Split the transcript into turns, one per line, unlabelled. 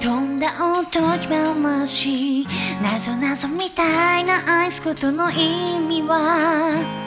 飛んだ音き話なぞなぞみたいな愛すことの意味は